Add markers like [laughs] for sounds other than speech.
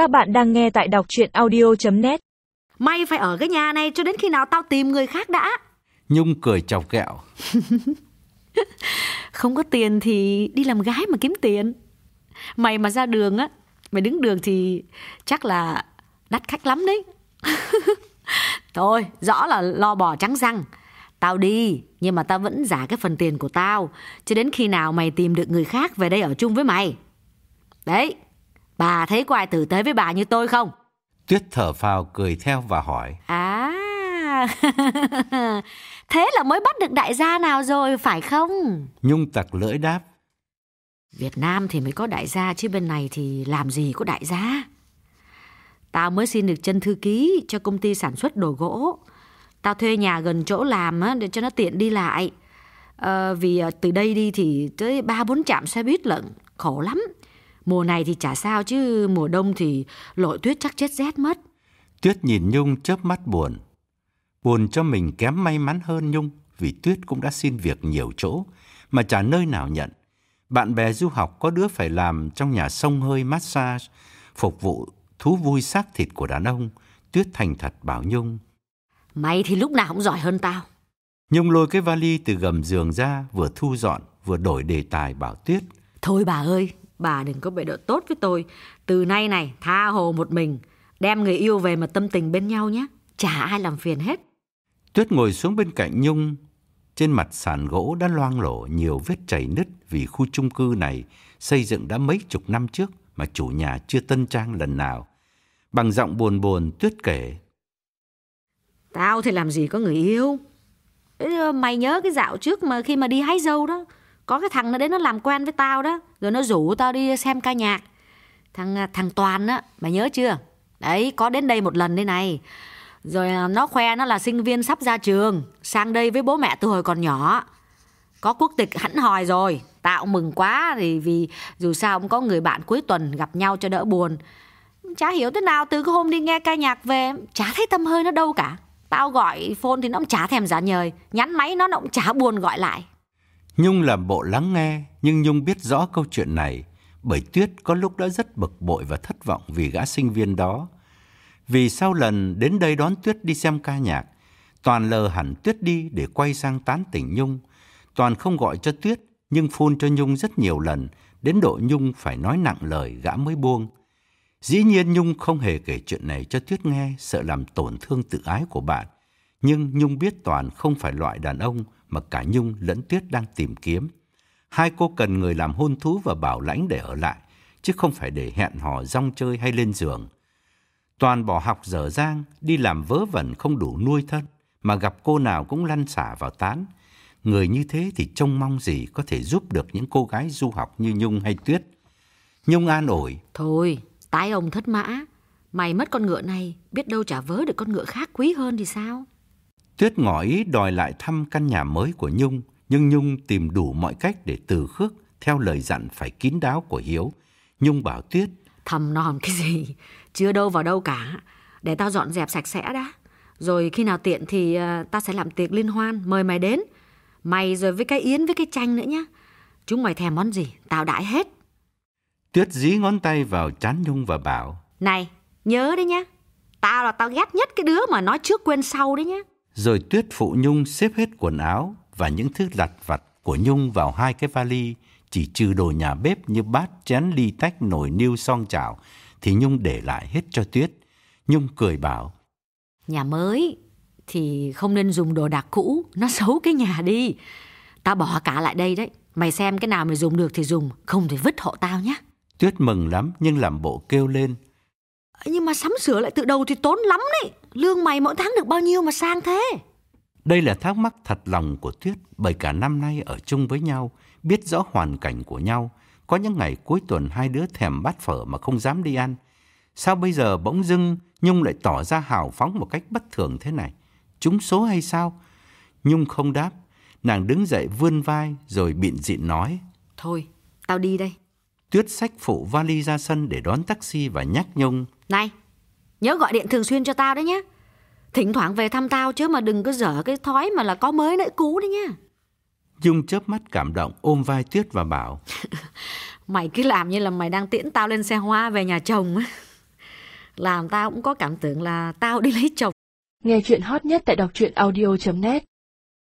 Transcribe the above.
Các bạn đang nghe tại đọc chuyện audio.net Mày phải ở cái nhà này cho đến khi nào tao tìm người khác đã. Nhung cười chọc kẹo. [laughs] Không có tiền thì đi làm gái mà kiếm tiền. Mày mà ra đường á, mày đứng đường thì chắc là đắt khách lắm đấy. [laughs] Thôi, rõ là lo bò trắng răng. Tao đi, nhưng mà tao vẫn giả cái phần tiền của tao. Cho đến khi nào mày tìm được người khác về đây ở chung với mày. Đấy, bà thấy có ai tử tế với bà như tôi không? Tuyết thở phào cười theo và hỏi. À, [laughs] thế là mới bắt được đại gia nào rồi phải không? Nhung tặc lưỡi đáp. Việt Nam thì mới có đại gia chứ bên này thì làm gì có đại gia. Tao mới xin được chân thư ký cho công ty sản xuất đồ gỗ. Tao thuê nhà gần chỗ làm để cho nó tiện đi lại. Ờ, vì ờ, từ đây đi thì tới ba bốn trạm xe buýt lận, khổ lắm. Mùa này thì chả sao chứ mùa đông thì lội tuyết chắc chết rét mất. Tuyết nhìn Nhung chớp mắt buồn. Buồn cho mình kém may mắn hơn Nhung vì Tuyết cũng đã xin việc nhiều chỗ mà chả nơi nào nhận. Bạn bè du học có đứa phải làm trong nhà sông hơi massage, phục vụ thú vui xác thịt của đàn ông. Tuyết thành thật bảo Nhung. Mày thì lúc nào cũng giỏi hơn tao. Nhung lôi cái vali từ gầm giường ra, vừa thu dọn, vừa đổi đề tài bảo Tuyết. Thôi bà ơi, bà đừng có bệ độ tốt với tôi. Từ nay này, tha hồ một mình, đem người yêu về mà tâm tình bên nhau nhé. Chả ai làm phiền hết. Tuyết ngồi xuống bên cạnh Nhung. Trên mặt sàn gỗ đã loang lổ nhiều vết chảy nứt vì khu chung cư này xây dựng đã mấy chục năm trước mà chủ nhà chưa tân trang lần nào. Bằng giọng buồn buồn Tuyết kể. Tao thì làm gì có người yêu. Mày nhớ cái dạo trước mà khi mà đi hái dâu đó, có cái thằng nó đến nó làm quen với tao đó, rồi nó rủ tao đi xem ca nhạc. Thằng à, thằng Toàn á, mày nhớ chưa? Đấy, có đến đây một lần đây này. Rồi à, nó khoe nó là sinh viên sắp ra trường, sang đây với bố mẹ từ hồi còn nhỏ. Có quốc tịch hẳn hòi rồi, tao mừng quá thì vì dù sao cũng có người bạn cuối tuần gặp nhau cho đỡ buồn. Chả hiểu thế nào từ cái hôm đi nghe ca nhạc về, chả thấy tâm hơi nó đâu cả. Tao gọi phone thì nó cũng chả thèm giả nhời, nhắn máy nó, nó cũng chả buồn gọi lại. Nhung làm bộ lắng nghe, nhưng Nhung biết rõ câu chuyện này, bởi Tuyết có lúc đã rất bực bội và thất vọng vì gã sinh viên đó. Vì sau lần đến đây đón Tuyết đi xem ca nhạc, Toàn lờ hẳn Tuyết đi để quay sang tán tỉnh Nhung. Toàn không gọi cho Tuyết, nhưng phun cho Nhung rất nhiều lần, đến độ Nhung phải nói nặng lời gã mới buông. Dĩ nhiên Nhung không hề kể chuyện này cho Tuyết nghe, sợ làm tổn thương tự ái của bạn. Nhưng Nhung biết Toàn không phải loại đàn ông mà cả Nhung lẫn Tuyết đang tìm kiếm. Hai cô cần người làm hôn thú và bảo lãnh để ở lại, chứ không phải để hẹn hò rong chơi hay lên giường. Toàn bỏ học dở dang, đi làm vớ vẩn không đủ nuôi thân, mà gặp cô nào cũng lăn xả vào tán. Người như thế thì trông mong gì có thể giúp được những cô gái du học như Nhung hay Tuyết. Nhung an ủi, Thôi, tái ông thất mã. Mày mất con ngựa này, biết đâu trả vớ được con ngựa khác quý hơn thì sao? Tuyết ngỏ ý đòi lại thăm căn nhà mới của Nhung, nhưng Nhung tìm đủ mọi cách để từ khước theo lời dặn phải kín đáo của Hiếu. Nhung bảo Tuyết, Thầm non cái gì, chưa đâu vào đâu cả. Để tao dọn dẹp sạch sẽ đã. Rồi khi nào tiện thì à, tao sẽ làm tiệc liên hoan, mời mày đến. Mày rồi với cái yến với cái chanh nữa nhá. Chúng mày thèm món gì, tao đãi hết. Tuyết dí ngón tay vào trán Nhung và bảo, Này, nhớ đấy nhá. Tao là tao ghét nhất cái đứa mà nói trước quên sau đấy nhá. Rồi Tuyết phụ Nhung xếp hết quần áo và những thứ lặt vặt của Nhung vào hai cái vali, chỉ trừ đồ nhà bếp như bát, chén, ly tách, nồi niêu, son chảo, thì Nhung để lại hết cho Tuyết. Nhung cười bảo, Nhà mới thì không nên dùng đồ đạc cũ, nó xấu cái nhà đi. Tao bỏ cả lại đây đấy. Mày xem cái nào mày dùng được thì dùng, không thì vứt hộ tao nhá. Tuyết mừng lắm nhưng làm bộ kêu lên, Nhưng mà sắm sửa lại từ đầu thì tốn lắm đấy. Lương mày mỗi tháng được bao nhiêu mà sang thế? Đây là thắc mắc thật lòng của Tuyết bởi cả năm nay ở chung với nhau, biết rõ hoàn cảnh của nhau. Có những ngày cuối tuần hai đứa thèm bát phở mà không dám đi ăn. Sao bây giờ bỗng dưng Nhung lại tỏ ra hào phóng một cách bất thường thế này? Trúng số hay sao? Nhung không đáp. Nàng đứng dậy vươn vai rồi bịn dịn nói. Thôi, tao đi đây. Tuyết xách phụ vali ra sân để đón taxi và nhắc Nhung. Này, nhớ gọi điện thường xuyên cho tao đấy nhá. Thỉnh thoảng về thăm tao chứ mà đừng có dở cái thói mà là có mới nãy cũ đấy nhá. Nhung chớp mắt cảm động ôm vai Tuyết và bảo. [laughs] Mày cứ làm như là mày đang tiễn tao lên xe hoa về nhà chồng. làm tao cũng có cảm tưởng là tao đi lấy chồng. Nghe chuyện hot nhất tại đọc truyện audio.net